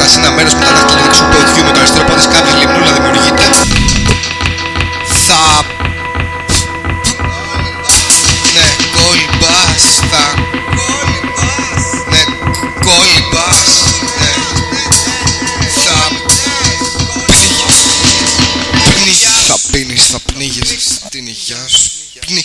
κατά σε ένα μέρος που τα δάχτυλα του παιδιού με το αριστερό πόδι κάποια λιμνούλα δημιουργείται. Θα... Ναι, κόλμπας θα... Ναι, κόλμπας Ναι, θα... Πνίγεις Θα πίνεις, θα πνίγεις. Την υγειά σου. Πνί